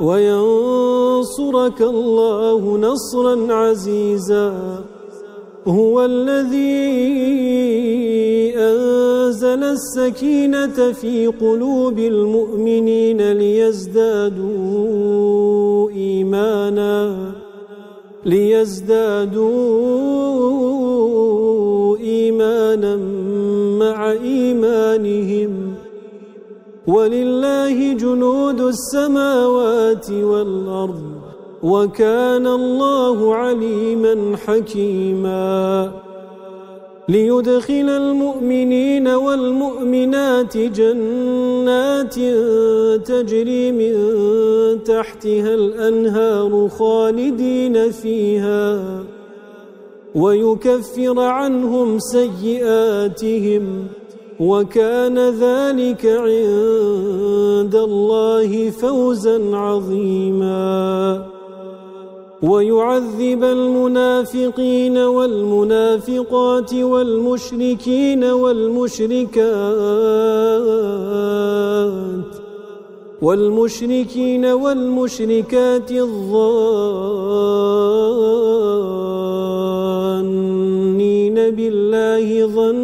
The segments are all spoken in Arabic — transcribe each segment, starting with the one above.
وينصرك الله نصرا عزيزا. هو الذي أنزل السكينة في قلوب المؤمنين ليزدادوا إيمانا ليزدادوا إيمانا مع إيمانهم. ولله جنود السماوات والأرض وكان الله عليما حكيما. ليدخل المؤمنين والمؤمنات جنات تجري من تحتها الأنهار خالدين فيها ويكفر عنهم سيئاتهم وكان ذلك عند الله فوزا عظيما. ويعذب المنافقين والمنافقات والمشركين والمشركات والمشركين والمشركات الظانين بالله ظن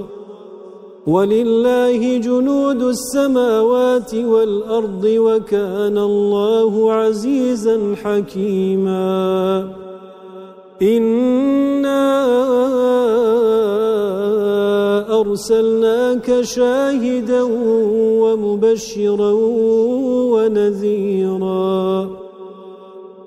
ولله جنود السماوات والأرض وكان الله عزيزا حكيما. إِنَّا أرسلناك شاهدا ومبشرا ونذيرا.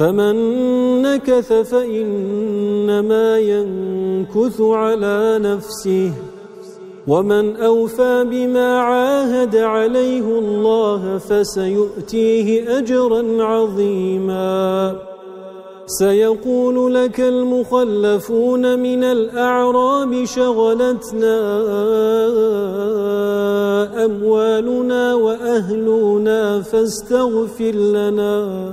فمن نكث فإنما ينكث على نفسه. ومن أوفى بما عاهد عليه الله فسيؤتيه أجرا عظيماً. سيقول لك المخلفون من الأعراب شغلتنا أموالنا وأهلنا فاستغفر لنا.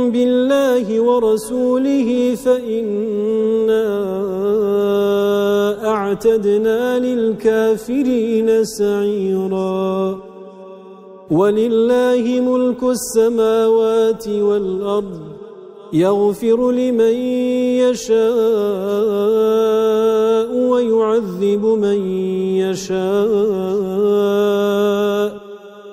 بالله ورسوله فإنا أعتدنا للكافرين سعيراً. ولله ملك السماوات والأرض يغفر لمن يشاء ويعذب من يشاء.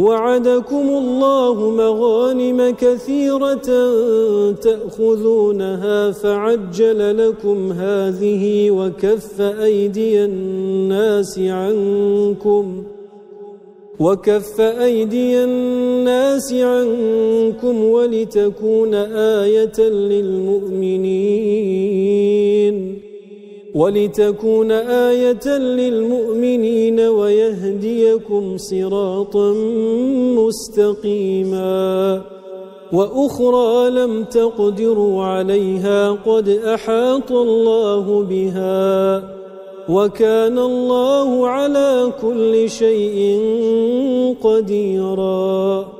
وعدكم الله مغانم كثيرة تأخذونها فعجل لكم هذه وكف أيدي الناس عنكم وكف أيدي الناس عنكم ولتكون آية للمؤمنين ولتكون آية للمؤمنين ويهديكم صراطا مستقيما. وأخرى لم تقدروا عليها قد أحاط الله بها وكان الله على كل شيء قديراً.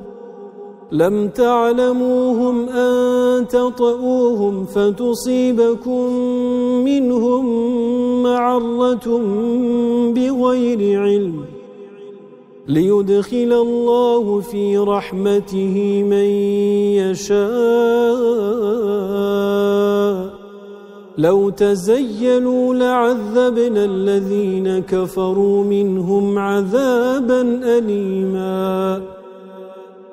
لم تعلموهم أن تطؤوهم فتصيبكم منهم معرة بغير علم. ليدخل الله في رحمته من يشاء. لو تزيلوا لعذبنا الذين كفروا منهم عذابا أليماً.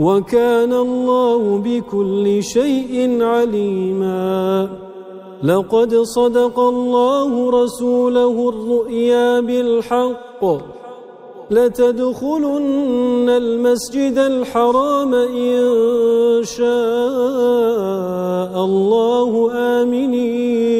وكان الله بكل شيء عليما. لقد صدق الله رسوله الرؤيا بالحق. لتدخلن المسجد الحرام إن شاء الله آمنين.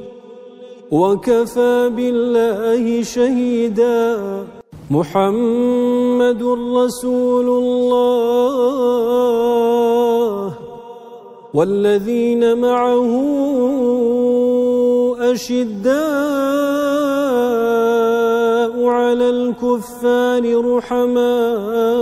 وكفى بالله شهيدا. محمد رسول الله. والذين معه أشداء على الكفار رحماء.